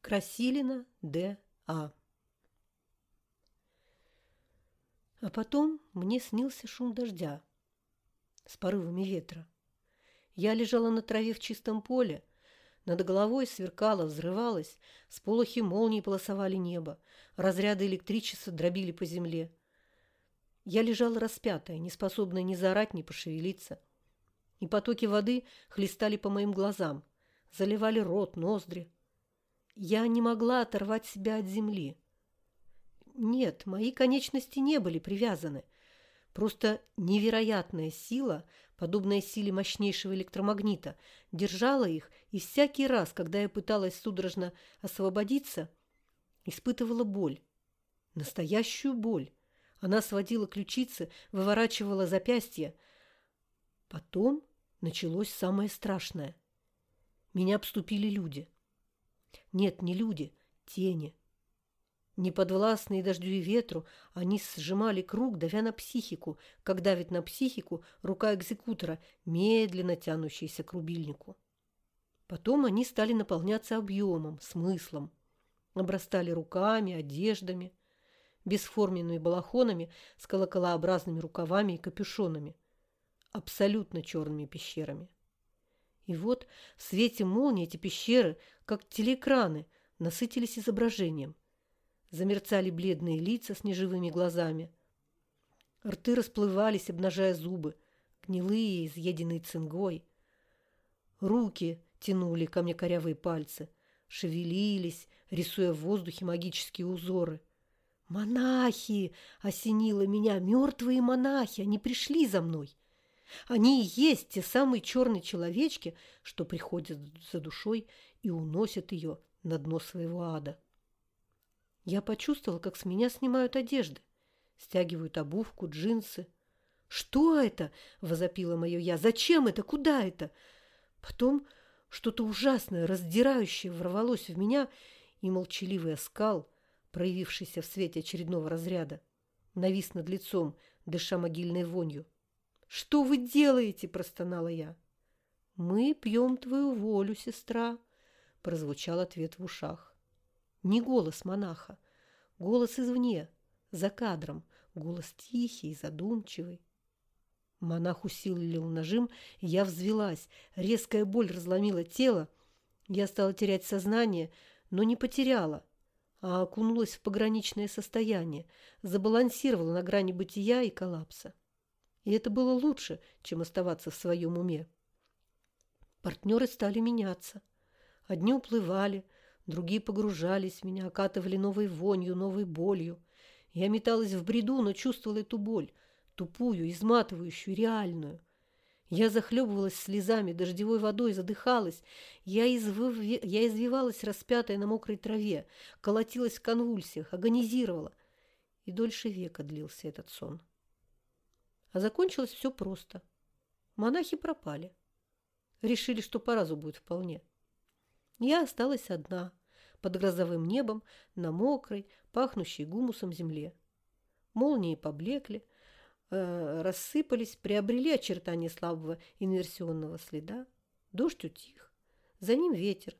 Красилина Д.А. А потом мне снился шум дождя с порывами ветра. Я лежала на траве в чистом поле, над головой сверкало, взрывалось, сполохи молний полосовали небо, разряды электричества дробили по земле. Я лежала распятая, неспособная ни заорать, ни пошевелиться. И потоки воды хлестали по моим глазам, заливали рот, ноздри. Я не могла оторвать себя от земли. Нет, мои конечности не были привязаны. Просто невероятная сила, подобная силе мощнейшего электромагнита, держала их, и всякий раз, когда я пыталась судорожно освободиться, испытывала боль. Настоящую боль. Она сводила ключицы, выворачивала запястья. Потом началось самое страшное. Меня обступили люди. Нет, не люди, тени. Неподвластные дождю и ветру, они сжимали круг, давя на психику, как давит на психику рука экзекутора, медленно тянущаяся к рубильнику. Потом они стали наполняться объемом, смыслом. Обрастали руками, одеждами, бесформенными балахонами с колоколообразными рукавами и капюшонами, абсолютно черными пещерами. И вот в свете молнии эти пещеры, как телеэкраны, насытились изображением. Замерцали бледные лица с неживыми глазами. Рты расплывались, обнажая зубы, гнилые, изъеденные цингой. Руки тянули ко мне корявые пальцы, шевелились, рисуя в воздухе магические узоры. «Монахи!» — осенило меня. «Мертвые монахи! Они пришли за мной!» Они и есть те самые черные человечки, что приходят за душой и уносят ее на дно своего ада. Я почувствовала, как с меня снимают одежды, стягивают обувку, джинсы. «Что это?» – возопило мое «я». «Зачем это? Куда это?» Потом что-то ужасное, раздирающее ворвалось в меня, и молчаливый оскал, проявившийся в свете очередного разряда, навис над лицом, дыша могильной вонью. «Что вы делаете?» – простонала я. «Мы пьем твою волю, сестра», – прозвучал ответ в ушах. Не голос монаха, голос извне, за кадром, голос тихий, задумчивый. Монах усилил нажим, и я взвелась. Резкая боль разломила тело. Я стала терять сознание, но не потеряла, а окунулась в пограничное состояние, забалансировала на грани бытия и коллапса. И это было лучше, чем оставаться в своем уме. Партнеры стали меняться. Одни уплывали, другие погружались меня, окатывали новой вонью, новой болью. Я металась в бреду, но чувствовала эту боль, тупую, изматывающую, реальную. Я захлебывалась слезами, дождевой водой, задыхалась. Я, изв... я извивалась, распятая на мокрой траве, колотилась в конвульсиях, агонизировала. И дольше века длился этот сон. А закончилось все просто. Монахи пропали. Решили, что по разу будет вполне. Я осталась одна, под грозовым небом, на мокрой, пахнущей гумусом земле. Молнии поблекли, э, рассыпались, приобрели очертания слабого инверсионного следа. Дождь утих. За ним ветер.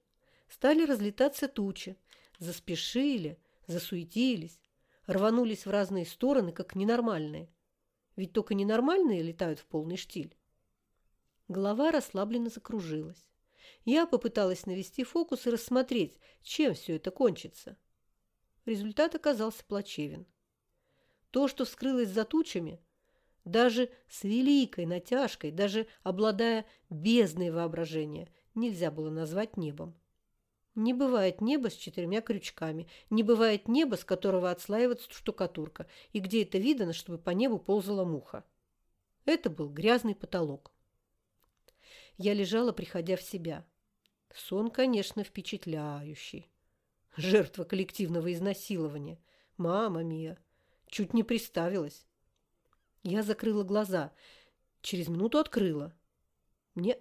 Стали разлетаться тучи. Заспешили, засуетились, рванулись в разные стороны, как ненормальные – ведь только ненормальные летают в полный штиль. Голова расслабленно закружилась. Я попыталась навести фокус и рассмотреть, чем все это кончится. Результат оказался плачевен. То, что вскрылось за тучами, даже с великой натяжкой, даже обладая бездной воображения, нельзя было назвать небом. Не бывает неба с четырьмя крючками, не бывает неба, с которого отслаивается штукатурка, и где это видано, чтобы по небу ползала муха. Это был грязный потолок. Я лежала, приходя в себя. Сон, конечно, впечатляющий. Жертва коллективного изнасилования. Мама мия! Чуть не приставилась. Я закрыла глаза. Через минуту открыла. Мне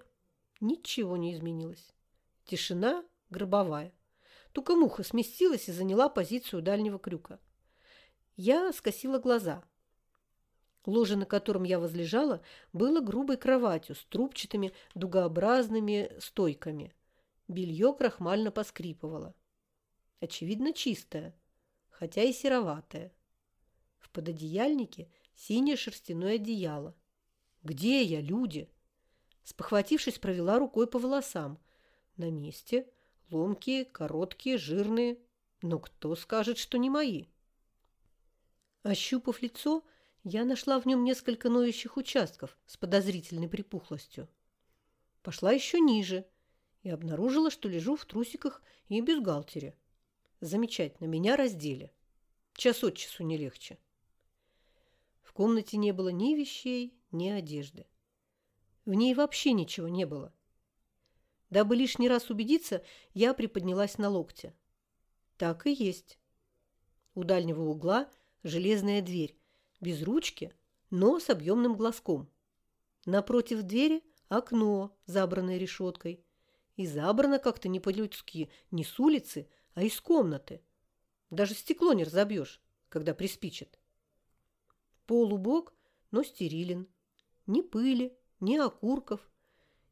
ничего не изменилось. Тишина гробовая. Только муха сместилась и заняла позицию дальнего крюка. Я скосила глаза. Ложе, на котором я возлежала, было грубой кроватью с трубчатыми дугообразными стойками. Белье крахмально поскрипывало. очевидно, чистая, хотя и сероватая. В пододеяльнике синее шерстяное одеяло. «Где я, люди?» Спохватившись, провела рукой по волосам. На месте. Ломкие, короткие, жирные. Но кто скажет, что не мои? Ощупав лицо, я нашла в нем несколько ноющих участков с подозрительной припухлостью. Пошла еще ниже и обнаружила, что лежу в трусиках и бюстгальтере. Замечательно, меня раздели. Час от часу не легче. В комнате не было ни вещей, ни одежды. В ней вообще ничего не было. Дабы лишний раз убедиться, я приподнялась на локте. Так и есть. У дальнего угла железная дверь, без ручки, но с объемным глазком. Напротив двери окно, забранное решеткой. И забрано как-то не по-людски, не с улицы, а из комнаты. Даже стекло не разобьешь, когда приспичит. Пол убог, но стерилен. Ни пыли, ни окурков,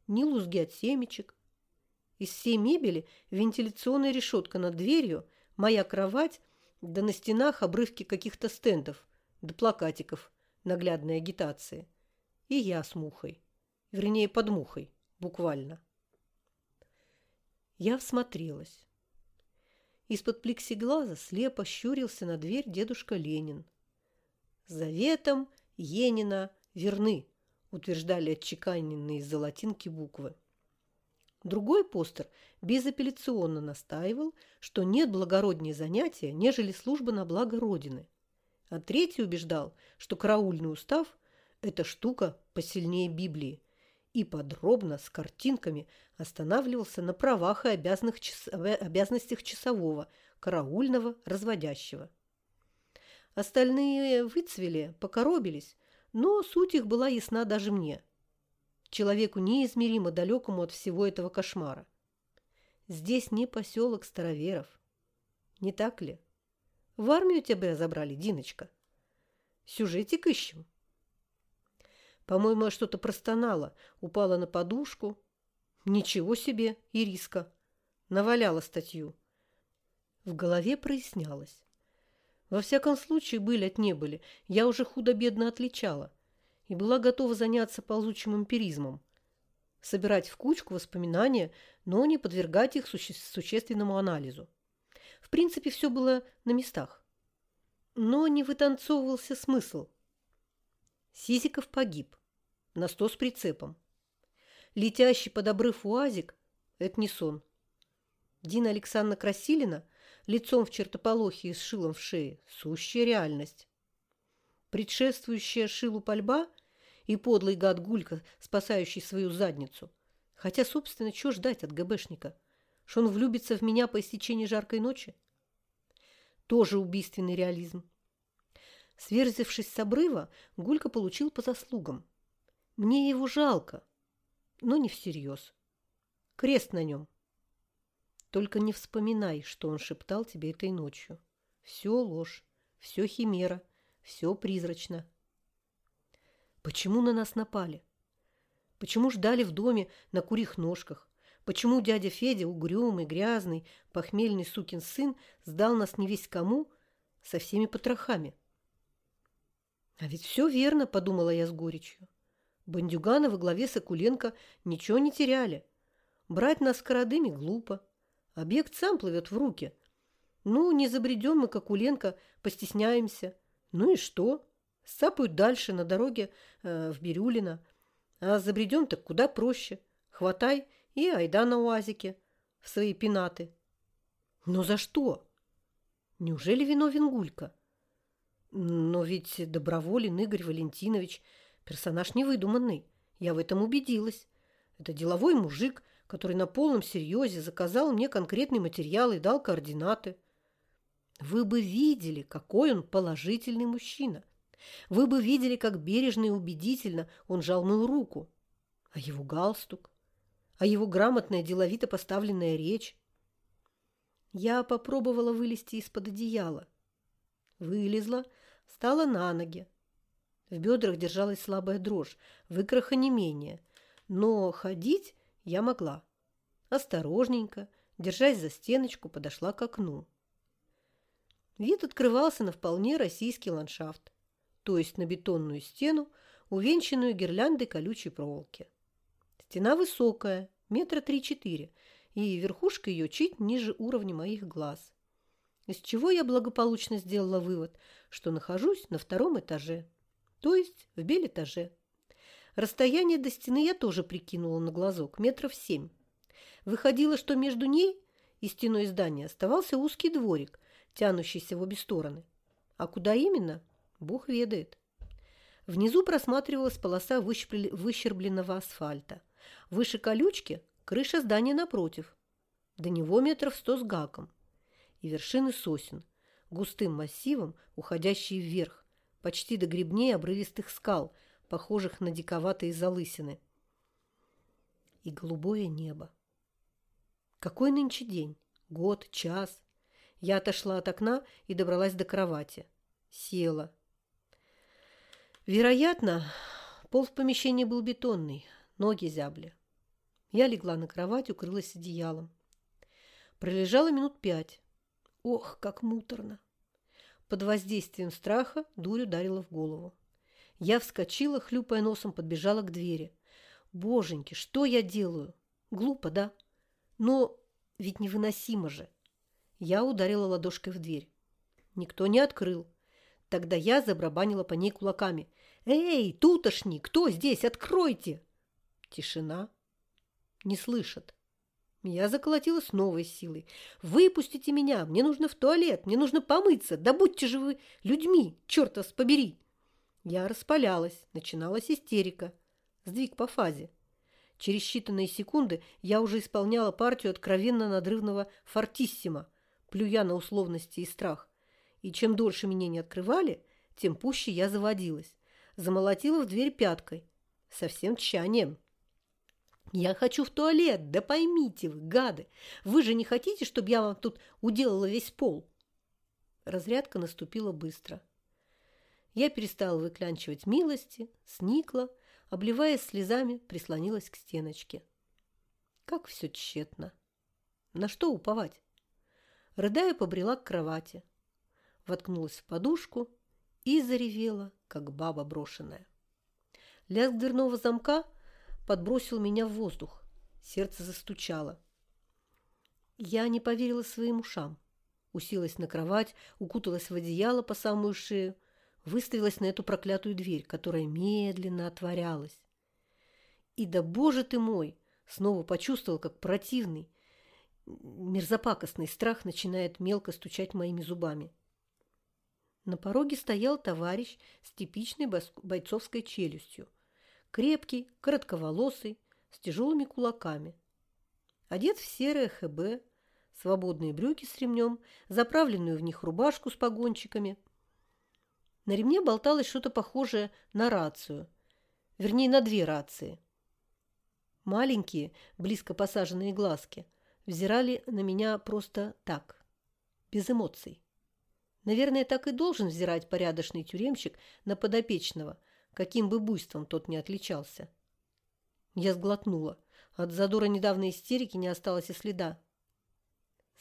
ни лузги от семечек. Из всей мебели вентиляционная решетка над дверью, моя кровать, да на стенах обрывки каких-то стендов, да плакатиков наглядной агитации. И я с мухой. Вернее, под мухой, буквально. Я всмотрелась. Из-под плексиглаза слепо щурился на дверь дедушка Ленин. «Заветом Енина верны», утверждали отчеканенные из золотинки буквы. Другой постер безапелляционно настаивал, что нет благороднее занятия, нежели служба на благо Родины. А третий убеждал, что караульный устав – это штука посильнее Библии, и подробно с картинками останавливался на правах и обязанностях часового, караульного, разводящего. Остальные выцвели, покоробились, но суть их была ясна даже мне, человеку неизмеримо далекому от всего этого кошмара. Здесь не поселок староверов. Не так ли? В армию тебя забрали, Диночка. Сюжетик ищем. По-моему, что-то простонала, упала на подушку. Ничего себе, Ириска. Наваляла статью. В голове прояснялось. Во всяком случае, были от не были, я уже худо-бедно отличала и была готова заняться ползучим эмпиризмом, собирать в кучку воспоминания, но не подвергать их суще существенному анализу. В принципе, все было на местах. Но не вытанцовывался смысл. Сизиков погиб. На сто с прицепом. Летящий под обрыв уазик – это не сон. Дина Александровна Красилина – лицом в чертополохе и с шилом в шее – сущая реальность. Предшествующая шилу пальба и подлый гад Гулька, спасающий свою задницу. Хотя, собственно, чего ждать от ГБшника? Что он влюбится в меня по истечении жаркой ночи? Тоже убийственный реализм. Сверзившись с обрыва, Гулька получил по заслугам. Мне его жалко, но не всерьез. Крест на нем – только не вспоминай, что он шептал тебе этой ночью. Все ложь, все химера, все призрачно. Почему на нас напали? Почему ждали в доме на курих ножках? Почему дядя Федя, угрюмый, грязный, похмельный сукин сын, сдал нас не весь кому со всеми потрохами? А ведь все верно, подумала я с горечью. Бандюганы во главе Сокуленко ничего не теряли. Брать нас в глупо. Объект сам плывет в руки. Ну, не забредем мы, как Уленко, постесняемся. Ну и что? Сцапают дальше, на дороге э, в Бирюлино. А забредем так куда проще. Хватай и айда на уазике в свои пенаты. Но за что? Неужели виновен Гулька? Но ведь доброволен Игорь Валентинович персонаж невыдуманный. Я в этом убедилась. Это деловой мужик – который на полном серьезе заказал мне конкретный материал и дал координаты. Вы бы видели, какой он положительный мужчина. Вы бы видели, как бережно и убедительно он жал мою руку. А его галстук? А его грамотная, деловито поставленная речь? Я попробовала вылезти из-под одеяла. Вылезла, встала на ноги. В бедрах держалась слабая дрожь, в икрах онемение. Но ходить я могла. Осторожненько, держась за стеночку, подошла к окну. Вид открывался на вполне российский ландшафт, то есть на бетонную стену, увенчанную гирляндой колючей проволоки. Стена высокая, метра три-четыре, и верхушка ее чуть ниже уровня моих глаз. Из чего я благополучно сделала вывод, что нахожусь на втором этаже, то есть в белетаже. Расстояние до стены я тоже прикинула на глазок, метров семь. Выходило, что между ней и стеной здания оставался узкий дворик, тянущийся в обе стороны. А куда именно, Бог ведает. Внизу просматривалась полоса выщербленного асфальта. Выше колючки – крыша здания напротив. До него метров сто с гаком. И вершины сосен, густым массивом, уходящие вверх, почти до гребней обрывистых скал, похожих на диковатые залысины. И голубое небо. Какой нынче день? Год, час? Я отошла от окна и добралась до кровати. Села. Вероятно, пол в помещении был бетонный, ноги зябли. Я легла на кровать, укрылась одеялом. Пролежала минут пять. Ох, как муторно! Под воздействием страха дурь ударила в голову. Я вскочила, хлюпая носом, подбежала к двери. Боженьки, что я делаю? Глупо, да? Но ведь невыносимо же. Я ударила ладошкой в дверь. Никто не открыл. Тогда я забрабанила по ней кулаками. «Эй, тутошни, кто здесь? Откройте!» Тишина. Не слышат. Я заколотила с новой силой. «Выпустите меня! Мне нужно в туалет! Мне нужно помыться! Да будьте же вы людьми! Черт вас побери!» Я распалялась. Начиналась истерика. Сдвиг по фазе. Через считанные секунды я уже исполняла партию откровенно надрывного фортиссима, плюя на условности и страх. И чем дольше меня не открывали, тем пуще я заводилась. Замолотила в дверь пяткой. Со всем тщанием. «Я хочу в туалет! Да поймите вы, гады! Вы же не хотите, чтобы я вам тут уделала весь пол?» Разрядка наступила быстро. Я перестала выклянчивать милости, сникла, обливаясь слезами, прислонилась к стеночке. Как все тщетно! На что уповать? Рыдая, побрела к кровати, воткнулась в подушку и заревела, как баба брошенная. Лязг дверного замка подбросил меня в воздух. Сердце застучало. Я не поверила своим ушам. Уселась на кровать, укуталась в одеяло по самую шею, выставилась на эту проклятую дверь, которая медленно отворялась. И да боже ты мой! Снова почувствовал, как противный, мерзопакостный страх начинает мелко стучать моими зубами. На пороге стоял товарищ с типичной бойцовской челюстью. Крепкий, коротковолосый, с тяжелыми кулаками. Одет в серое ХБ, свободные брюки с ремнем, заправленную в них рубашку с погончиками, на ремне болталось что-то похожее на рацию. Вернее, на две рации. Маленькие, близко посаженные глазки взирали на меня просто так, без эмоций. Наверное, так и должен взирать порядочный тюремщик на подопечного, каким бы буйством тот не отличался. Я сглотнула. От задора недавней истерики не осталось и следа.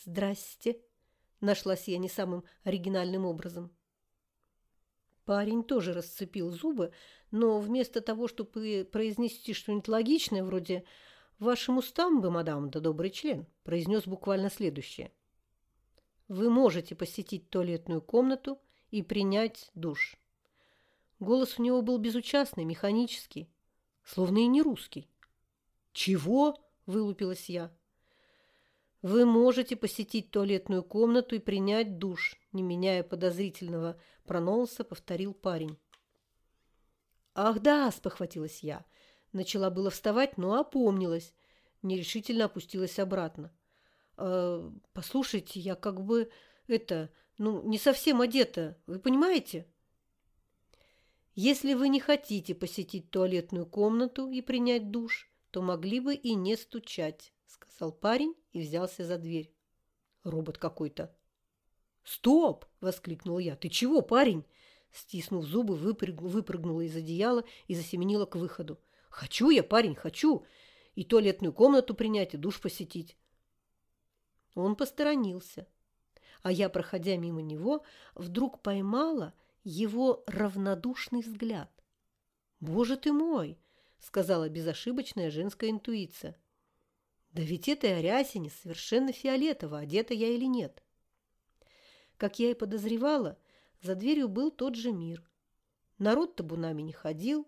«Здрасте!» – нашлась я не самым оригинальным образом. Парень тоже расцепил зубы, но вместо того, чтобы произнести что-нибудь логичное, вроде «Вашим устам бы, мадам, да добрый член», произнес буквально следующее. «Вы можете посетить туалетную комнату и принять душ». Голос у него был безучастный, механический, словно и не русский. «Чего?» – вылупилась я. Вы можете посетить туалетную комнату и принять душ, не меняя подозрительного прононса, повторил парень. Ах да, спохватилась я. Начала было вставать, но опомнилась, нерешительно опустилась обратно. «Э, послушайте, я как бы это, ну, не совсем одета, вы понимаете? Если вы не хотите посетить туалетную комнату и принять душ, то могли бы и не стучать, сказал парень и взялся за дверь. Робот какой-то. «Стоп!» – воскликнул я. «Ты чего, парень?» Стиснув зубы, выпрыг... выпрыгнула из одеяла и засеменила к выходу. «Хочу я, парень, хочу! И туалетную комнату принять, и душ посетить!» Он посторонился. а я, проходя мимо него, вдруг поймала его равнодушный взгляд. «Боже ты мой!» – сказала безошибочная женская интуиция. «Да ведь этой Арясине совершенно фиолетово, одета я или нет». Как я и подозревала, за дверью был тот же мир. Народ табунами не ходил.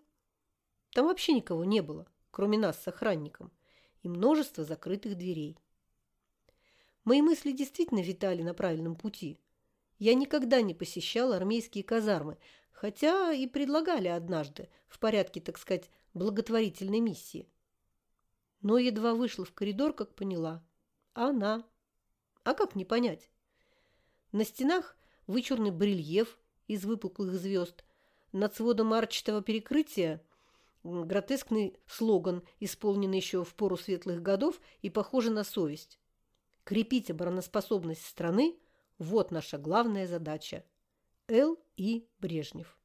Там вообще никого не было, кроме нас с охранником, и множество закрытых дверей. Мои мысли действительно витали на правильном пути. Я никогда не посещала армейские казармы, хотя и предлагали однажды, в порядке, так сказать, благотворительной миссии. Но едва вышла в коридор, как поняла. Она. А как не понять? На стенах вычурный барельеф из выпуклых звезд. Над сводом арчатого перекрытия гротескный слоган, исполненный еще в пору светлых годов и похожий на совесть. Крепить обороноспособность страны – вот наша главная задача. Л. И. Брежнев.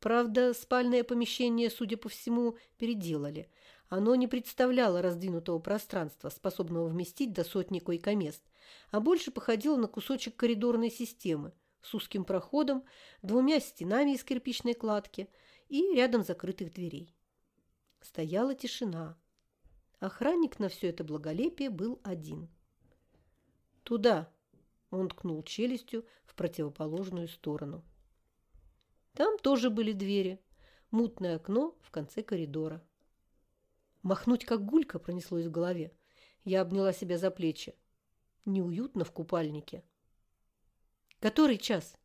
Правда, спальное помещение, судя по всему, переделали. Оно не представляло раздвинутого пространства, способного вместить до сотни койкомест, а больше походило на кусочек коридорной системы с узким проходом, двумя стенами из кирпичной кладки и рядом закрытых дверей. Стояла тишина. Охранник на все это благолепие был один. «Туда!» – он ткнул челюстью в противоположную сторону. Там тоже были двери, мутное окно в конце коридора. Махнуть, как гулька, пронеслось в голове. Я обняла себя за плечи. Неуютно в купальнике. «Который час?»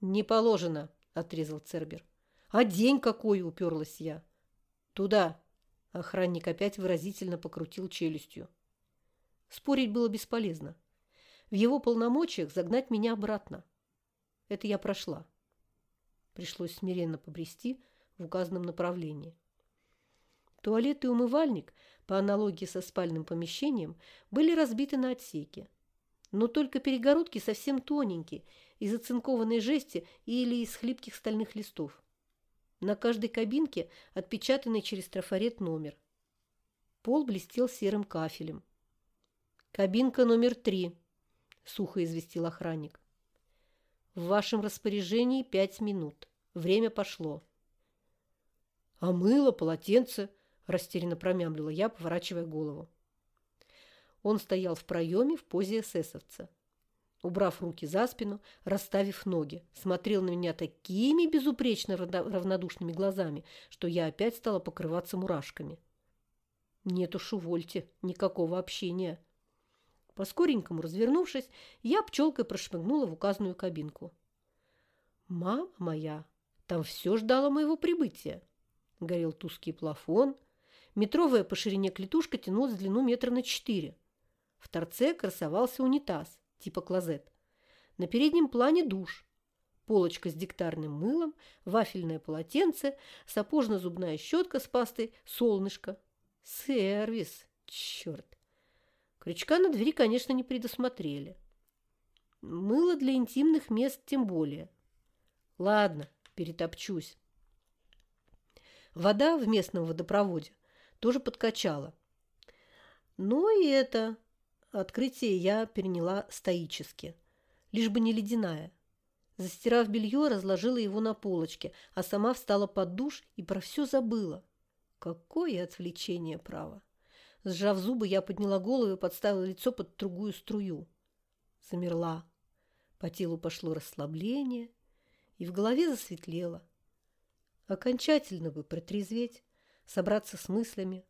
«Не положено», – отрезал Цербер. «А день какой?» – уперлась я. «Туда!» Охранник опять выразительно покрутил челюстью. Спорить было бесполезно. В его полномочиях загнать меня обратно. Это я прошла. Пришлось смиренно побрести в указанном направлении. Туалет и умывальник, по аналогии со спальным помещением, были разбиты на отсеки. Но только перегородки совсем тоненькие, из оцинкованной жести или из хлипких стальных листов. На каждой кабинке отпечатанный через трафарет номер. Пол блестел серым кафелем. «Кабинка номер три», – сухо известил охранник. «В вашем распоряжении пять минут. Время пошло». «А мыло, полотенце?» – растерянно промямлила я, поворачивая голову. Он стоял в проеме в позе эсэсовца убрав руки за спину, расставив ноги, смотрел на меня такими безупречно равнодушными глазами, что я опять стала покрываться мурашками. Нет уж, увольте, никакого общения. По-скоренькому развернувшись, я пчелкой прошмыгнула в указанную кабинку. «Мама моя, там все ждало моего прибытия!» Горел тусклый плафон, метровая по ширине клетушка тянулась в длину метра на четыре. В торце красовался унитаз, типа клозет. На переднем плане душ. Полочка с диктарным мылом, вафельное полотенце, сапожно-зубная щетка с пастой, солнышко. Сервис. Черт. Крючка на двери, конечно, не предусмотрели. Мыло для интимных мест тем более. Ладно, перетопчусь. Вода в местном водопроводе тоже подкачала. Но и это Открытие я переняла стоически. Лишь бы не ледяная. Застирав белье, разложила его на полочке, а сама встала под душ и про все забыла. Какое отвлечение, право! Сжав зубы, я подняла голову и подставила лицо под другую струю. Замерла. По телу пошло расслабление, и в голове засветлело. Окончательно бы протрезветь, собраться с мыслями.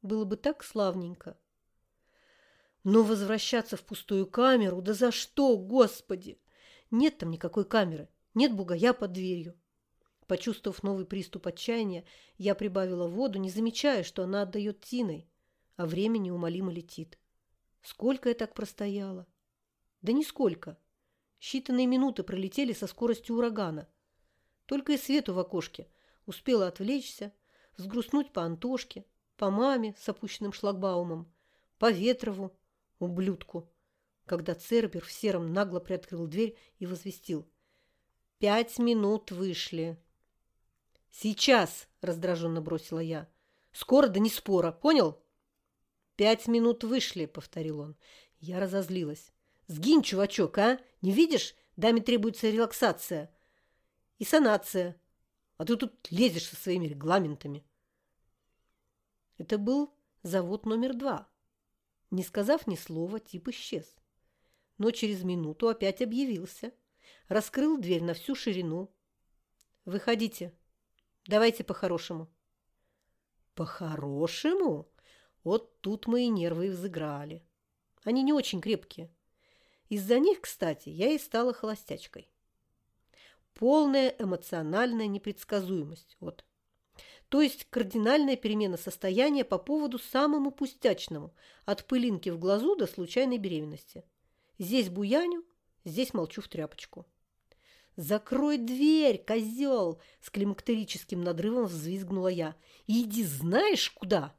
Было бы так славненько. Но возвращаться в пустую камеру, да за что, господи? Нет там никакой камеры, нет бугая под дверью. Почувствовав новый приступ отчаяния, я прибавила воду, не замечая, что она отдает тиной, а время неумолимо летит. Сколько я так простояла? Да нисколько. Считанные минуты пролетели со скоростью урагана. Только и свету в окошке успела отвлечься, взгрустнуть по Антошке, по маме с опущенным шлагбаумом, по Ветрову, ублюдку, когда Цербер в сером нагло приоткрыл дверь и возвестил. «Пять минут вышли». «Сейчас!» – раздраженно бросила я. «Скоро, да не спора, понял?» «Пять минут вышли», – повторил он. Я разозлилась. Сгинь, чувачок, а? Не видишь? Даме требуется релаксация и санация. А ты тут лезешь со своими регламентами. Это был завод номер два. Не сказав ни слова, тип исчез. Но через минуту опять объявился. Раскрыл дверь на всю ширину. «Выходите. Давайте по-хорошему». «По-хорошему?» Вот тут мои нервы и взыграли. Они не очень крепкие. Из-за них, кстати, я и стала холостячкой. Полная эмоциональная непредсказуемость. Вот. То есть кардинальная перемена состояния по поводу самому пустячному, от пылинки в глазу до случайной беременности. Здесь буяню, здесь молчу в тряпочку. «Закрой дверь, козел!» – с климактерическим надрывом взвизгнула я. «Иди знаешь куда!»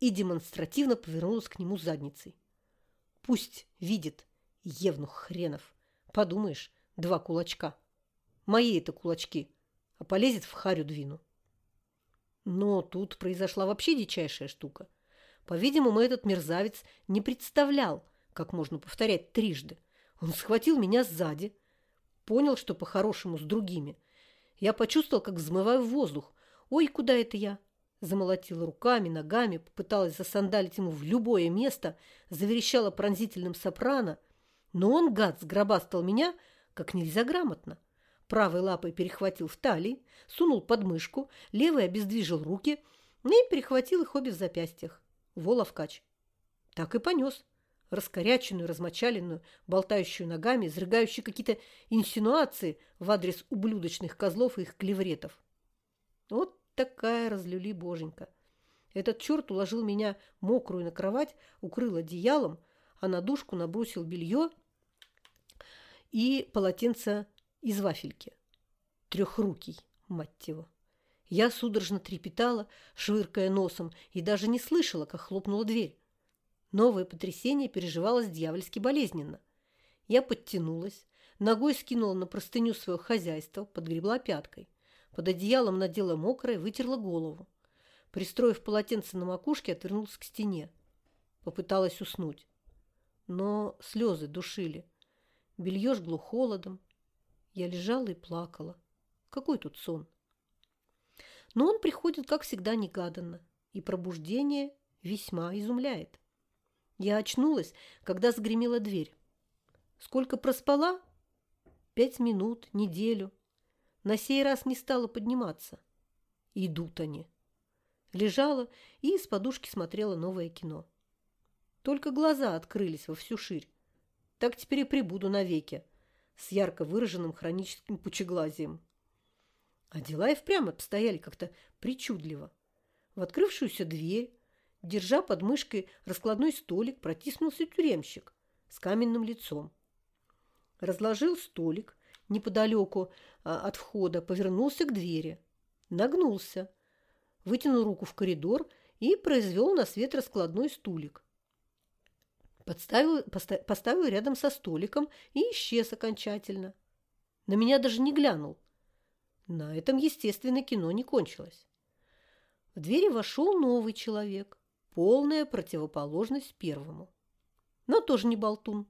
И демонстративно повернулась к нему задницей. «Пусть видит, евнух хренов. Подумаешь, два кулачка. Мои это кулачки, а полезет в харю двину». Но тут произошла вообще дичайшая штука. По-видимому, этот мерзавец не представлял, как можно повторять трижды. Он схватил меня сзади, понял, что по-хорошему с другими. Я почувствовал, как взмываю воздух. «Ой, куда это я?» Замолотила руками, ногами, попыталась засандалить ему в любое место, заверещала пронзительным сопрано. Но он, гад, сгробастал меня, как нельзя грамотно правой лапой перехватил в талии, сунул под мышку, левой обездвижил руки и перехватил их обе в запястьях. Воловкач. Так и понес. Раскоряченную, размочаленную, болтающую ногами, изрыгающую какие-то инсинуации в адрес ублюдочных козлов и их клевретов. Вот такая разлюли боженька. Этот черт уложил меня мокрую на кровать, укрыл одеялом, а на душку набросил белье и полотенце из вафельки. Трехрукий, мать его. Я судорожно трепетала, швыркая носом, и даже не слышала, как хлопнула дверь. Новое потрясение переживалось дьявольски болезненно. Я подтянулась, ногой скинула на простыню свое хозяйство, подгребла пяткой. Под одеялом надела мокрое, вытерла голову. Пристроив полотенце на макушке, отвернулась к стене. Попыталась уснуть. Но слезы душили. Белье жгло холодом, я лежала и плакала. Какой тут сон? Но он приходит, как всегда, негаданно, и пробуждение весьма изумляет. Я очнулась, когда загремела дверь. Сколько проспала? Пять минут, неделю. На сей раз не стала подниматься. Идут они. Лежала и из подушки смотрела новое кино. Только глаза открылись во всю ширь. Так теперь и прибуду навеки с ярко выраженным хроническим пучеглазием. А дела и впрямь обстояли как-то причудливо. В открывшуюся дверь, держа под мышкой раскладной столик, протиснулся тюремщик с каменным лицом. Разложил столик неподалеку а, от входа, повернулся к двери, нагнулся, вытянул руку в коридор и произвел на свет раскладной стулик подставил, поставил рядом со столиком и исчез окончательно. На меня даже не глянул. На этом, естественно, кино не кончилось. В двери вошел новый человек, полная противоположность первому. Но тоже не болтун.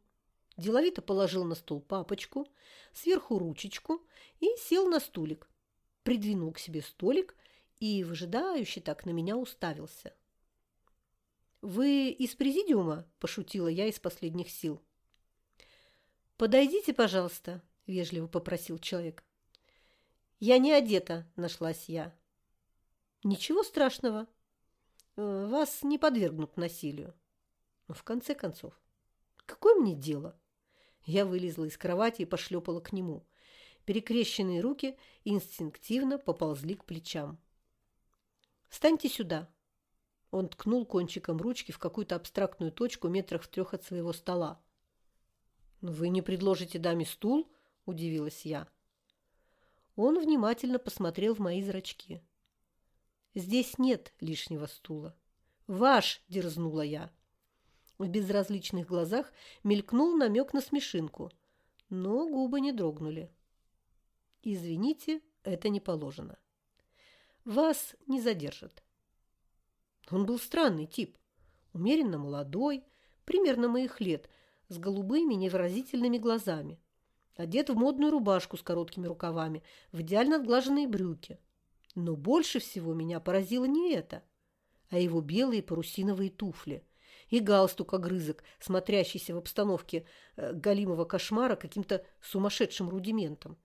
Деловито положил на стол папочку, сверху ручечку и сел на стулик. Придвинул к себе столик и, выжидающе так на меня уставился. «Вы из президиума?» – пошутила я из последних сил. «Подойдите, пожалуйста», – вежливо попросил человек. «Я не одета», – нашлась я. «Ничего страшного. Э, вас не подвергнут насилию». Но в конце концов, какое мне дело? Я вылезла из кровати и пошлепала к нему. Перекрещенные руки инстинктивно поползли к плечам. «Встаньте сюда», он ткнул кончиком ручки в какую-то абстрактную точку метрах в трех от своего стола. «Ну, «Вы не предложите даме стул?» – удивилась я. Он внимательно посмотрел в мои зрачки. «Здесь нет лишнего стула». «Ваш!» – дерзнула я. В безразличных глазах мелькнул намек на смешинку, но губы не дрогнули. «Извините, это не положено. Вас не задержат». Он был странный тип. Умеренно молодой, примерно моих лет, с голубыми невыразительными глазами. Одет в модную рубашку с короткими рукавами, в идеально отглаженные брюки. Но больше всего меня поразило не это, а его белые парусиновые туфли и галстук-огрызок, смотрящийся в обстановке э, галимого кошмара каким-то сумасшедшим рудиментом.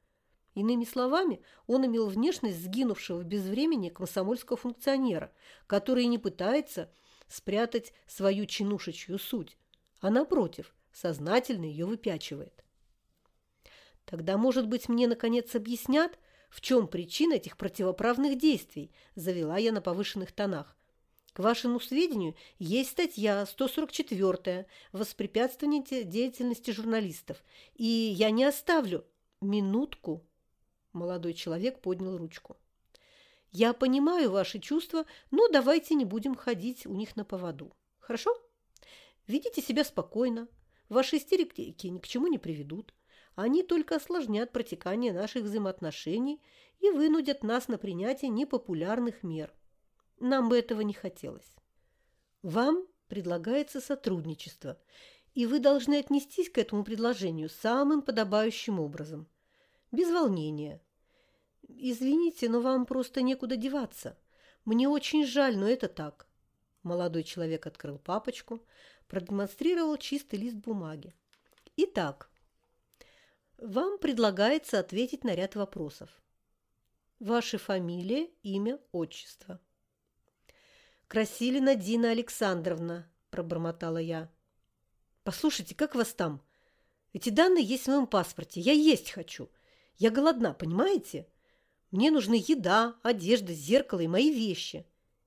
Иными словами, он имел внешность сгинувшего без времени комсомольского функционера, который не пытается спрятать свою чинушечью суть, а, напротив, сознательно ее выпячивает. Тогда, может быть, мне, наконец, объяснят, в чем причина этих противоправных действий, завела я на повышенных тонах. К вашему сведению, есть статья 144 «Воспрепятствование деятельности журналистов», и я не оставлю минутку. Молодой человек поднял ручку. Я понимаю ваши чувства, но давайте не будем ходить у них на поводу. Хорошо? Ведите себя спокойно. Ваши истерики ни к чему не приведут. Они только осложнят протекание наших взаимоотношений и вынудят нас на принятие непопулярных мер. Нам бы этого не хотелось. Вам предлагается сотрудничество, и вы должны отнестись к этому предложению самым подобающим образом. Без волнения. Извините, но вам просто некуда деваться. Мне очень жаль, но это так. Молодой человек открыл папочку, продемонстрировал чистый лист бумаги. Итак, вам предлагается ответить на ряд вопросов. Ваша фамилия, имя, отчество. «Красилина Дина Александровна», – пробормотала я. «Послушайте, как вас там? Эти данные есть в моем паспорте. Я есть хочу. Я голодна, понимаете? Мне нужны еда, одежда, зеркало и мои вещи.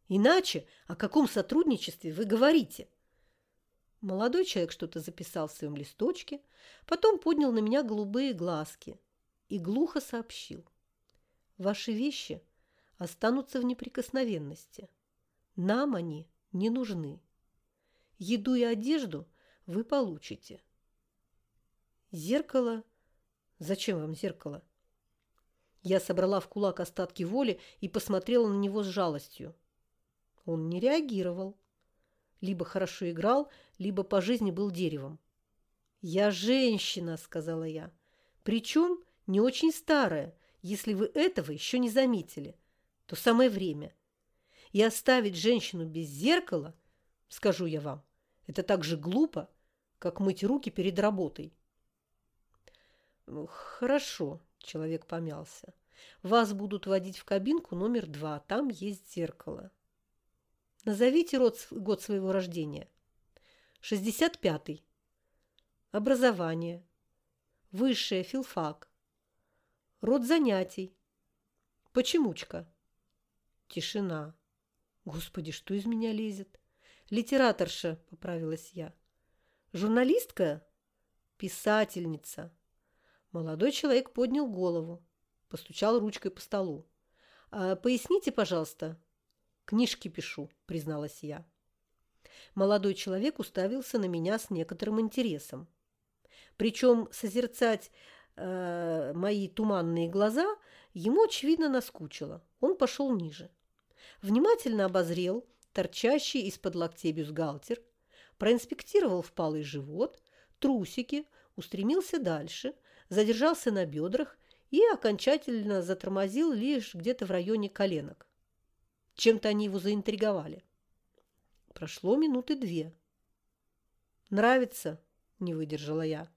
Иначе о каком сотрудничестве вы говорите?» Молодой человек что-то записал в своем листочке, потом поднял на меня голубые глазки и глухо сообщил. «Ваши вещи останутся в неприкосновенности. Нам они не нужны. Еду и одежду вы получите. Зеркало? Зачем вам зеркало? Я собрала в кулак остатки воли и посмотрела на него с жалостью. Он не реагировал. Либо хорошо играл, либо по жизни был деревом. «Я женщина», — сказала я. «Причем не очень старая. Если вы этого еще не заметили, то самое время и оставить женщину без зеркала, скажу я вам, это так же глупо, как мыть руки перед работой. Хорошо, человек помялся. Вас будут водить в кабинку номер два, там есть зеркало. Назовите род, год своего рождения. 65-й. Образование. Высшее, филфак. Род занятий. Почемучка. Тишина. Господи, что из меня лезет? Литераторша, поправилась я. Журналистка? Писательница. Молодой человек поднял голову, постучал ручкой по столу. «А, «Поясните, пожалуйста». «Книжки пишу», – призналась я. Молодой человек уставился на меня с некоторым интересом. Причем созерцать э, мои туманные глаза ему, очевидно, наскучило. Он пошел ниже внимательно обозрел торчащий из-под локтей бюстгальтер, проинспектировал впалый живот, трусики, устремился дальше, задержался на бедрах и окончательно затормозил лишь где-то в районе коленок. Чем-то они его заинтриговали. Прошло минуты две. «Нравится?» – не выдержала я.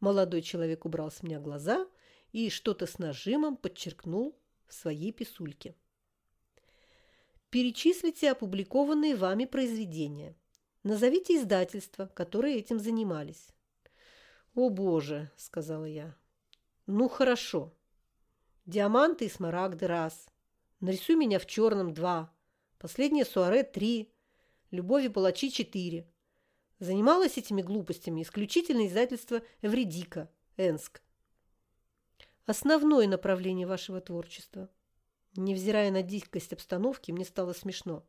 Молодой человек убрал с меня глаза и что-то с нажимом подчеркнул в своей писульке. Перечислите опубликованные вами произведения. Назовите издательства, которые этим занимались. «О, Боже!» – сказала я. «Ну, хорошо. Диаманты и смарагды – раз. Нарисуй меня в черном – два. Последнее суаре – три. Любовь и палачи – четыре. Занималась этими глупостями исключительно издательство «Эвредика», Энск. Основное направление вашего творчества – Невзирая на дикость обстановки, мне стало смешно.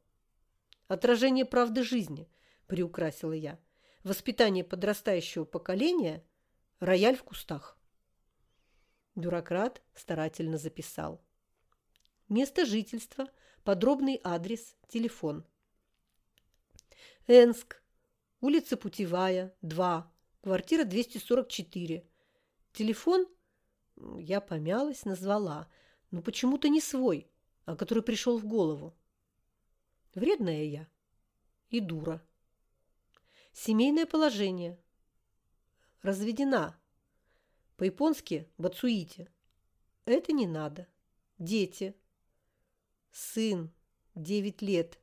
«Отражение правды жизни», – приукрасила я. «Воспитание подрастающего поколения – рояль в кустах». Бюрократ старательно записал. Место жительства, подробный адрес, телефон. Энск, улица Путевая, 2, Квартира 244. Телефон я помялась, назвала, но почему-то не свой, а который пришел в голову. Вредная я и дура. Семейное положение. Разведена. По-японски «бацуите». Это не надо. Дети. Сын. Девять лет.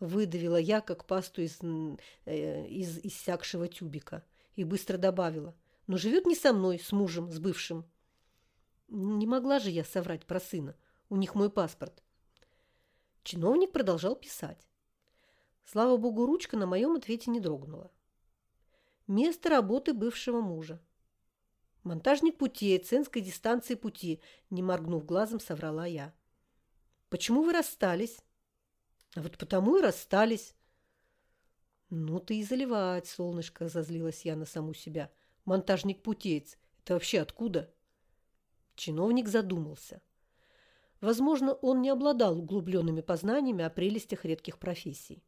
Выдавила я, как пасту из, э, из иссякшего тюбика. И быстро добавила. Но живет не со мной, с мужем, с бывшим. Не могла же я соврать про сына. У них мой паспорт. Чиновник продолжал писать. Слава богу, ручка на моем ответе не дрогнула. Место работы бывшего мужа. Монтажник пути, ценской дистанции пути, не моргнув глазом, соврала я. Почему вы расстались? А вот потому и расстались. Ну ты и заливать, солнышко, зазлилась я на саму себя. Монтажник-путеец. Это вообще откуда? Чиновник задумался. Возможно, он не обладал углубленными познаниями о прелестях редких профессий.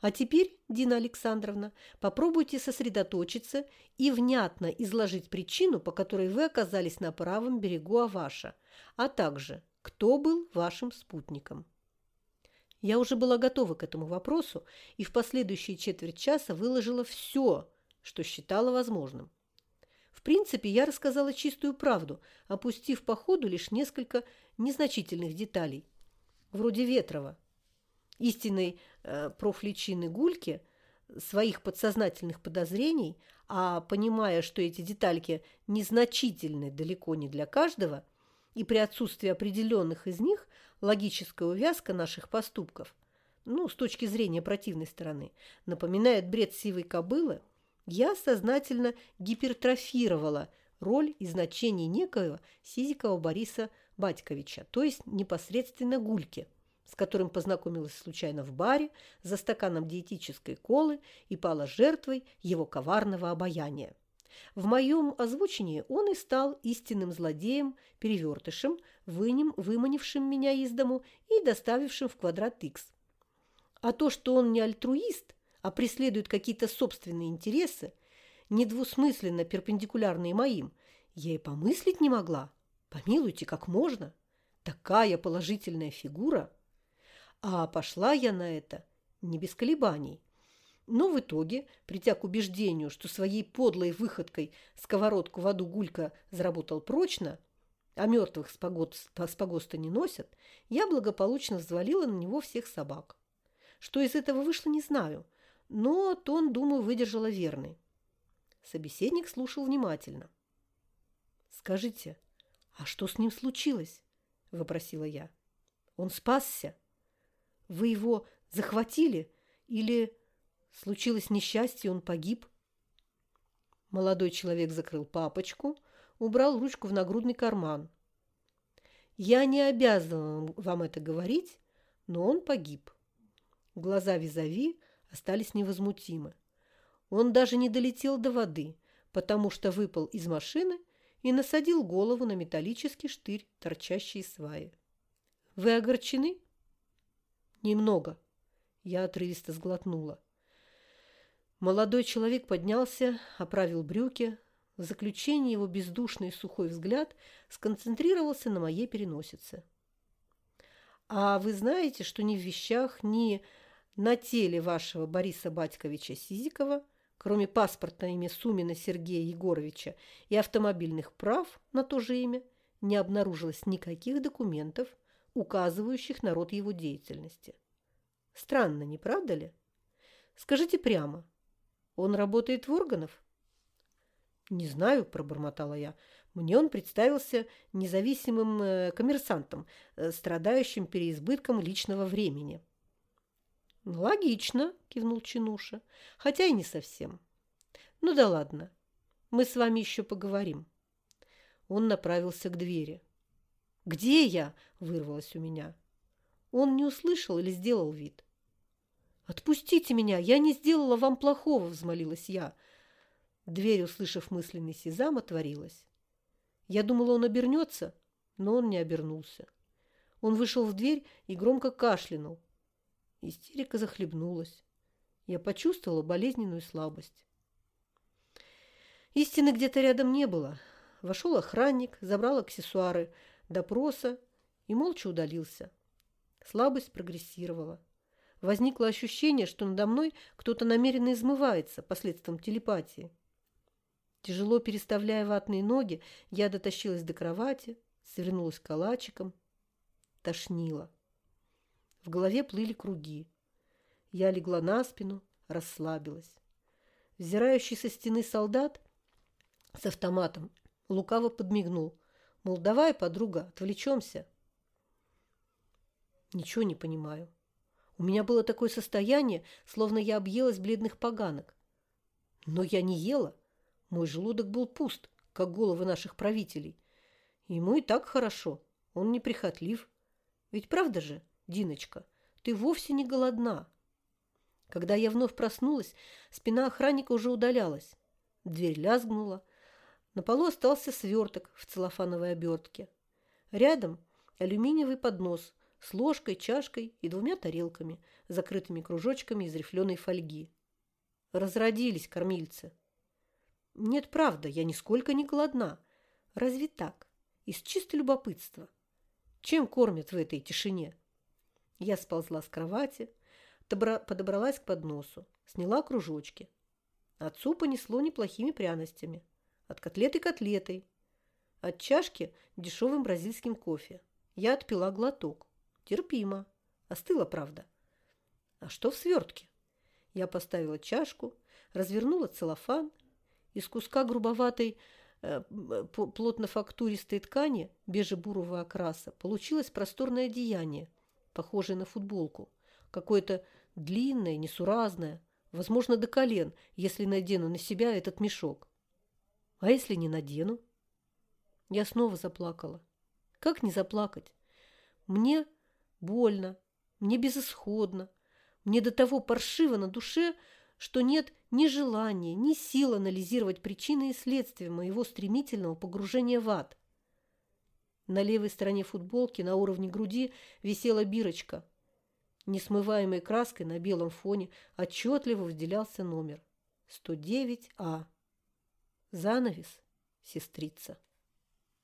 А теперь, Дина Александровна, попробуйте сосредоточиться и внятно изложить причину, по которой вы оказались на правом берегу Аваша, а также, кто был вашим спутником. Я уже была готова к этому вопросу и в последующие четверть часа выложила все, что считала возможным. В принципе, я рассказала чистую правду, опустив по ходу лишь несколько незначительных деталей, вроде Ветрова, истинной профличины Гульки, своих подсознательных подозрений, а понимая, что эти детальки незначительны далеко не для каждого, и при отсутствии определенных из них логическая увязка наших поступков, ну, с точки зрения противной стороны, напоминает бред сивой кобылы, я сознательно гипертрофировала роль и значение некоего Сизикова Бориса Батьковича, то есть непосредственно Гульки – с которым познакомилась случайно в баре за стаканом диетической колы и пала жертвой его коварного обаяния. В моем озвучении он и стал истинным злодеем-перевертышем, вынем, выманившим меня из дому и доставившим в квадрат Х. А то, что он не альтруист, а преследует какие-то собственные интересы, недвусмысленно перпендикулярные моим, я и помыслить не могла. Помилуйте, как можно? Такая положительная фигура – а пошла я на это не без колебаний. Но в итоге, придя к убеждению, что своей подлой выходкой сковородку в аду Гулька заработал прочно, а мертвых с, погод, с погоста не носят, я благополучно взвалила на него всех собак. Что из этого вышло, не знаю, но тон, думаю, выдержала верный. Собеседник слушал внимательно. «Скажите, а что с ним случилось?» – вопросила я. «Он спасся?» Вы его захватили или случилось несчастье, он погиб? Молодой человек закрыл папочку, убрал ручку в нагрудный карман. Я не обязан вам это говорить, но он погиб. Глаза Визави остались невозмутимы. Он даже не долетел до воды, потому что выпал из машины и насадил голову на металлический штырь, торчащий из сваи. «Вы огорчены?» «Немного». Я отрывисто сглотнула. Молодой человек поднялся, оправил брюки. В заключении его бездушный сухой взгляд сконцентрировался на моей переносице. «А вы знаете, что ни в вещах, ни на теле вашего Бориса Батьковича Сизикова, кроме паспорта имя Сумина Сергея Егоровича и автомобильных прав на то же имя, не обнаружилось никаких документов, указывающих на род его деятельности. Странно, не правда ли? Скажите прямо, он работает в органов? Не знаю, пробормотала я. Мне он представился независимым э, коммерсантом, э, страдающим переизбытком личного времени. «Логично», – кивнул Чинуша, – «хотя и не совсем». «Ну да ладно, мы с вами еще поговорим». Он направился к двери. «Где я?» – вырвалось у меня. Он не услышал или сделал вид. «Отпустите меня! Я не сделала вам плохого!» – взмолилась я. Дверь, услышав мысленный сезам, отворилась. Я думала, он обернется, но он не обернулся. Он вышел в дверь и громко кашлянул. Истерика захлебнулась. Я почувствовала болезненную слабость. Истины где-то рядом не было. Вошел охранник, забрал аксессуары допроса и молча удалился. Слабость прогрессировала. Возникло ощущение, что надо мной кто-то намеренно измывается последствием телепатии. Тяжело переставляя ватные ноги, я дотащилась до кровати, свернулась калачиком. Тошнило. В голове плыли круги. Я легла на спину, расслабилась. Взирающий со стены солдат с автоматом лукаво подмигнул. Мол, давай, подруга, отвлечемся. Ничего не понимаю. У меня было такое состояние, словно я объелась бледных поганок. Но я не ела. Мой желудок был пуст, как головы наших правителей. Ему и так хорошо. Он неприхотлив. Ведь правда же, Диночка, ты вовсе не голодна. Когда я вновь проснулась, спина охранника уже удалялась. Дверь лязгнула. На полу остался сверток в целлофановой обертке. Рядом алюминиевый поднос с ложкой, чашкой и двумя тарелками, закрытыми кружочками из рифленой фольги. Разродились кормильцы. Нет, правда, я нисколько не голодна. Разве так? Из чисто любопытства. Чем кормят в этой тишине? Я сползла с кровати, подобралась к подносу, сняла кружочки. Отцу понесло неплохими пряностями. От котлеты котлетой. От чашки дешевым бразильским кофе. Я отпила глоток. Терпимо. Остыла, правда. А что в свертке? Я поставила чашку, развернула целлофан. Из куска грубоватой, э, плотно-фактуристой ткани беже-бурого окраса получилось просторное одеяние, похожее на футболку. Какое-то длинное, несуразное, возможно, до колен, если надену на себя этот мешок. А если не надену? Я снова заплакала. Как не заплакать? Мне больно, мне безысходно, мне до того паршиво на душе, что нет ни желания, ни сил анализировать причины и следствия моего стремительного погружения в ад. На левой стороне футболки на уровне груди висела бирочка. Несмываемой краской на белом фоне отчетливо выделялся номер 109А. Занавес, сестрица.